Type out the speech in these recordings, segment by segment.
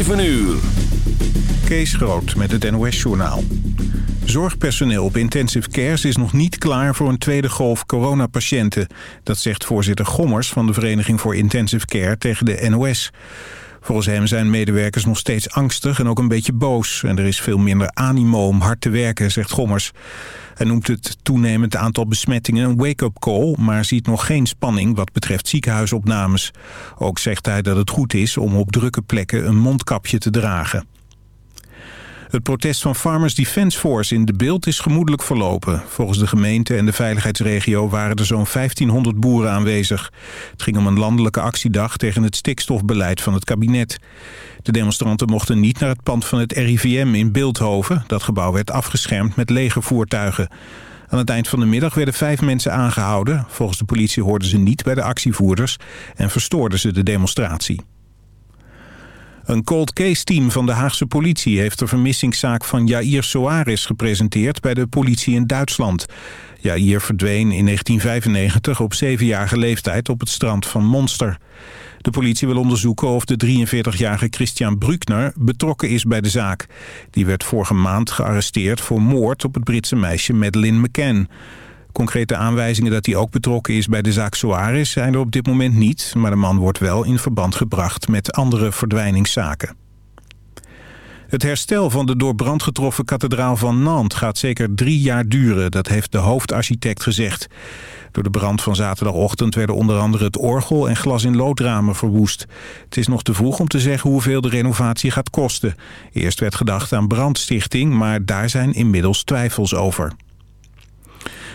7 uur. Kees Groot met het NOS-journaal. Zorgpersoneel op intensive cares is nog niet klaar voor een tweede golf coronapatiënten. Dat zegt voorzitter Gommers van de Vereniging voor Intensive Care tegen de NOS. Volgens hem zijn medewerkers nog steeds angstig en ook een beetje boos. En er is veel minder animo om hard te werken, zegt Gommers. Hij noemt het toenemend aantal besmettingen een wake-up call... maar ziet nog geen spanning wat betreft ziekenhuisopnames. Ook zegt hij dat het goed is om op drukke plekken een mondkapje te dragen. Het protest van Farmers Defence Force in de beeld is gemoedelijk verlopen. Volgens de gemeente en de veiligheidsregio waren er zo'n 1500 boeren aanwezig. Het ging om een landelijke actiedag tegen het stikstofbeleid van het kabinet. De demonstranten mochten niet naar het pand van het RIVM in Beeldhoven. Dat gebouw werd afgeschermd met lege voertuigen. Aan het eind van de middag werden vijf mensen aangehouden. Volgens de politie hoorden ze niet bij de actievoerders en verstoorden ze de demonstratie. Een cold case team van de Haagse politie heeft de vermissingszaak van Jair Soares gepresenteerd bij de politie in Duitsland. Jair verdween in 1995 op zevenjarige leeftijd op het strand van Monster. De politie wil onderzoeken of de 43-jarige Christian Bruckner betrokken is bij de zaak. Die werd vorige maand gearresteerd voor moord op het Britse meisje Madeleine McCann. Concrete aanwijzingen dat hij ook betrokken is bij de zaak Soares zijn er op dit moment niet, maar de man wordt wel in verband gebracht met andere verdwijningszaken. Het herstel van de door brand getroffen kathedraal van Nantes gaat zeker drie jaar duren, dat heeft de hoofdarchitect gezegd. Door de brand van zaterdagochtend werden onder andere het orgel en glas in loodramen verwoest. Het is nog te vroeg om te zeggen hoeveel de renovatie gaat kosten. Eerst werd gedacht aan brandstichting, maar daar zijn inmiddels twijfels over.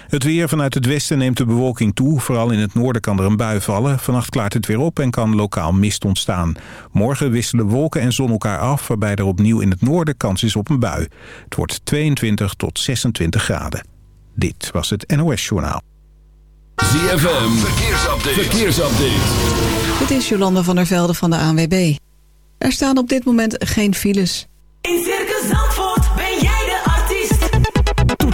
Het weer vanuit het westen neemt de bewolking toe. Vooral in het noorden kan er een bui vallen. Vannacht klaart het weer op en kan lokaal mist ontstaan. Morgen wisselen wolken en zon elkaar af... waarbij er opnieuw in het noorden kans is op een bui. Het wordt 22 tot 26 graden. Dit was het NOS Journaal. ZFM, verkeersupdate. verkeersupdate. Dit is Jolanda van der Velde van de ANWB. Er staan op dit moment geen files. In Circus Zandvoort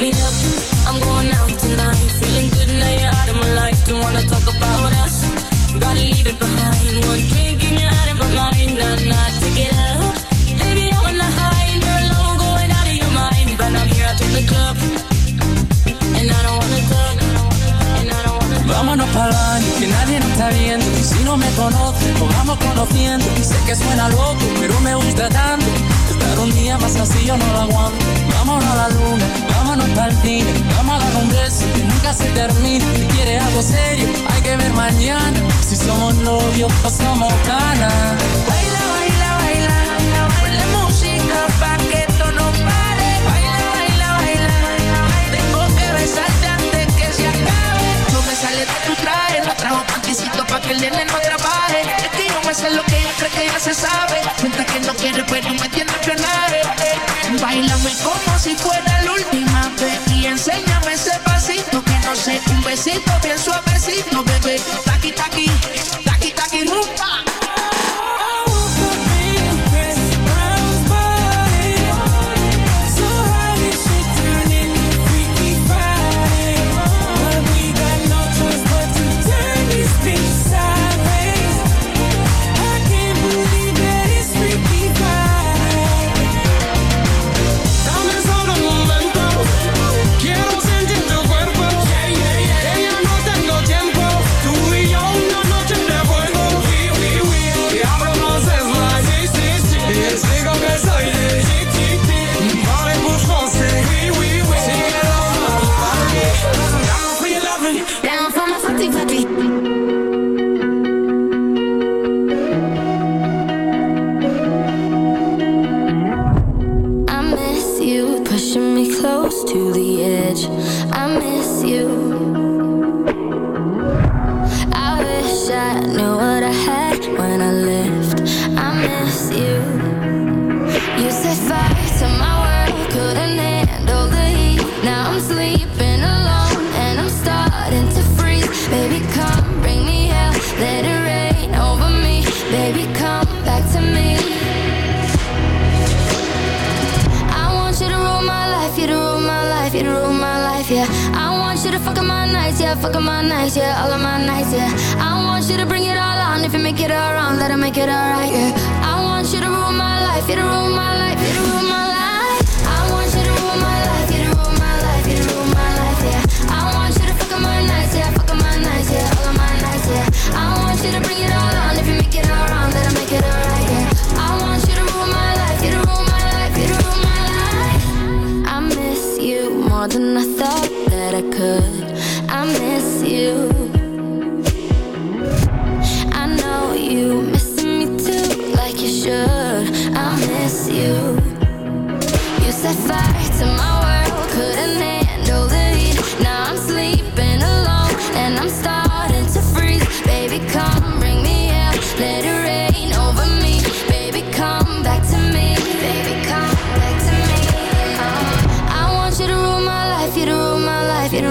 me. I'm going out tonight. Feeling good now you're out of my life. Don't wanna talk about us. Gotta leave it behind. Out of my going out of your mind. But I'm here the club. And I don't wanna talk. Vámonos que nadie nos está viendo Y si no me conoce, nos conociendo Y sé que suena loco, pero me gusta tanto llamas así yo no la aguanto. Vámonos a la luna, vámonos para el cine, vamos a dar un beso que nunca se termina. Si quieres algo serio, hay que ver mañana. Si somos novios o somos canas. Baila, baila, baila, baila, música pa' que esto no pare. Baila, baila, baila, tengo que besarte antes que se acabe. No me sale de tu traje, no trajo panticito pa' que el nene no trabaje. Es que yo me sé lo que yo creo que ya se sabe. Cuenta que no quiere, pues pero me tiene que frenar. Bailame como si fuera la última vez. Y enséñame ese pasito que no sé Un besito bien suavecito, bebé. Taqui, taqui.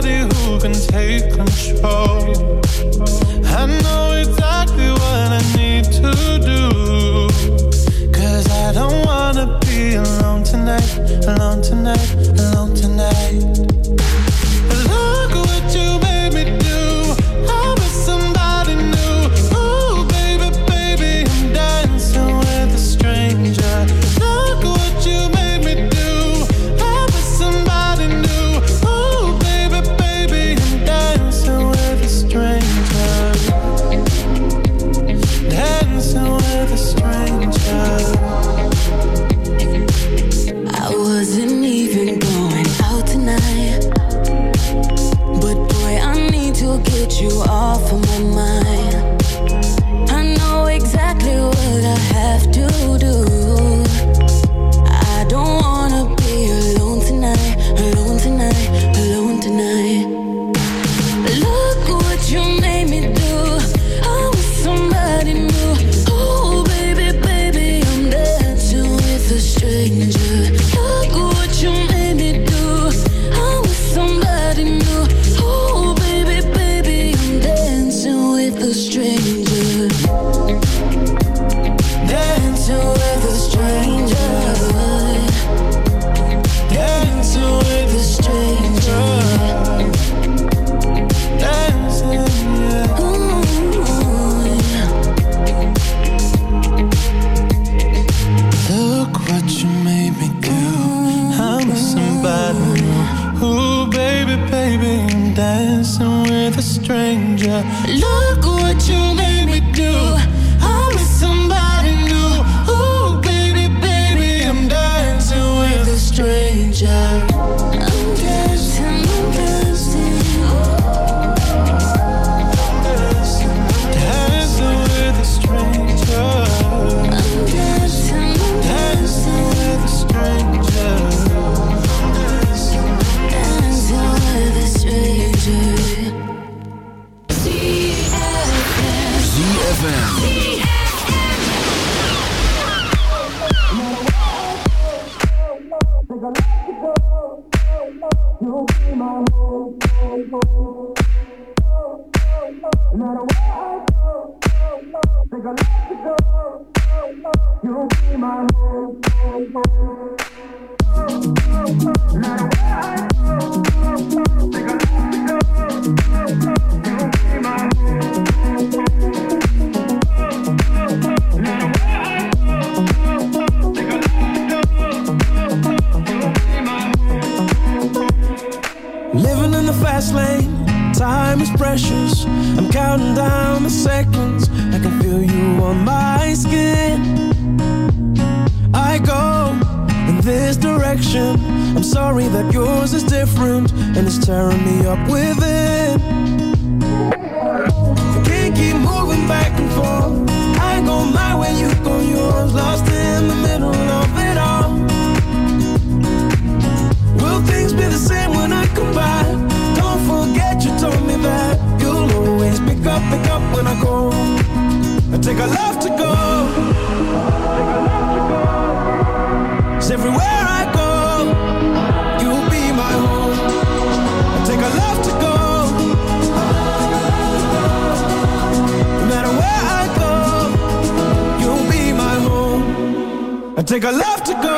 somebody who can take control. I know exactly what I need to do. Cause I don't wanna be alone tonight, alone tonight, alone tonight. take a left to go.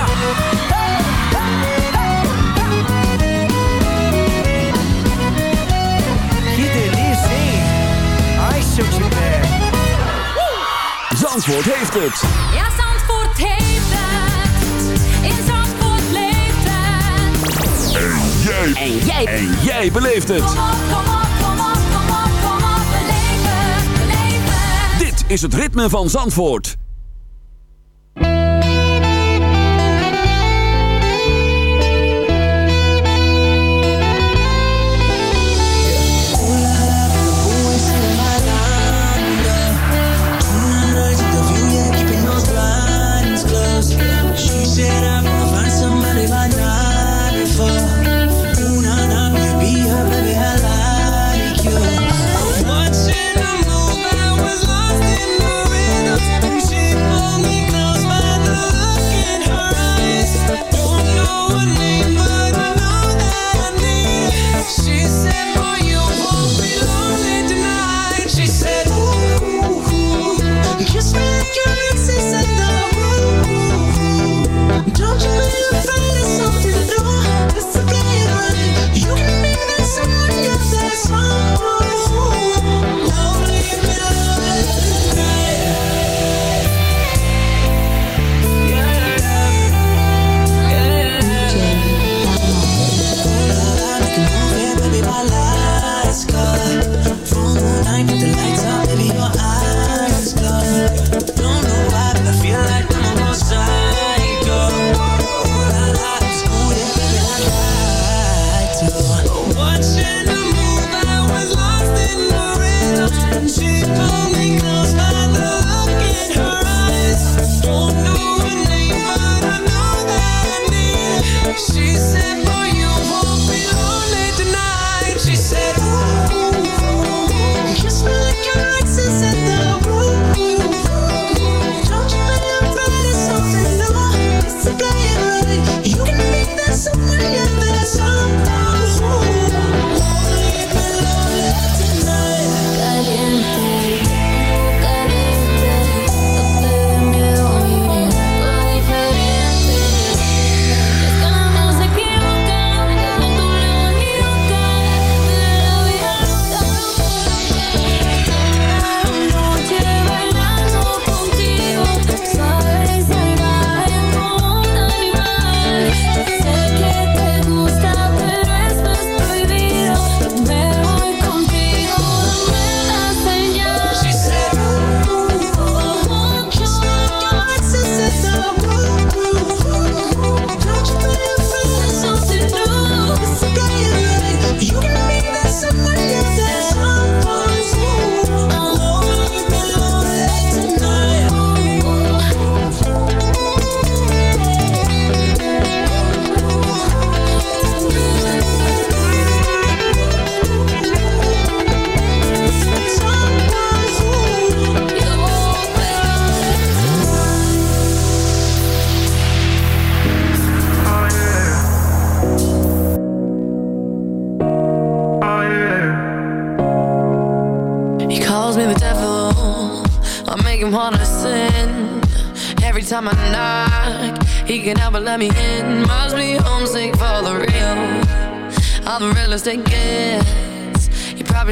Zandvoort heeft het. Ja, Zandvoort heeft het. In Zandvoort leeft het. En jij. En jij. En jij beleeft het. Kom op, kom op, kom op, kom op, kom op. Beleef het, beleef het. Dit is het ritme van Zandvoort.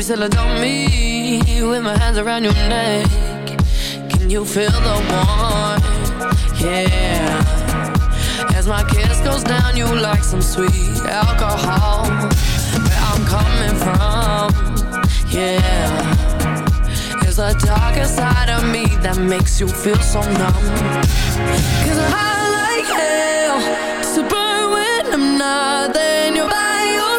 till I on me With my hands around your neck. Can you feel the warmth? Yeah. As my kiss goes down you like some sweet alcohol Where I'm coming from. Yeah. It's the dark side of me that makes you feel so numb. Cause I like hell To burn when I'm not Then you're by your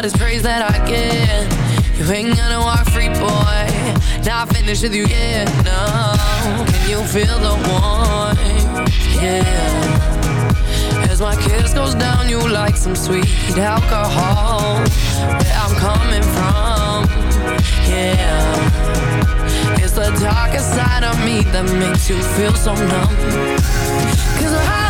all this praise that I get. You ain't gonna walk free, boy. Not finished with you yet, no. Can you feel the warmth? Yeah. As my kiss goes down, you like some sweet alcohol Where I'm coming from, yeah. It's the darkest side of me that makes you feel so numb. Cause I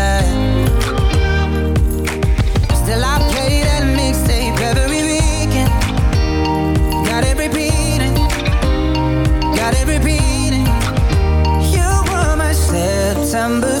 Number.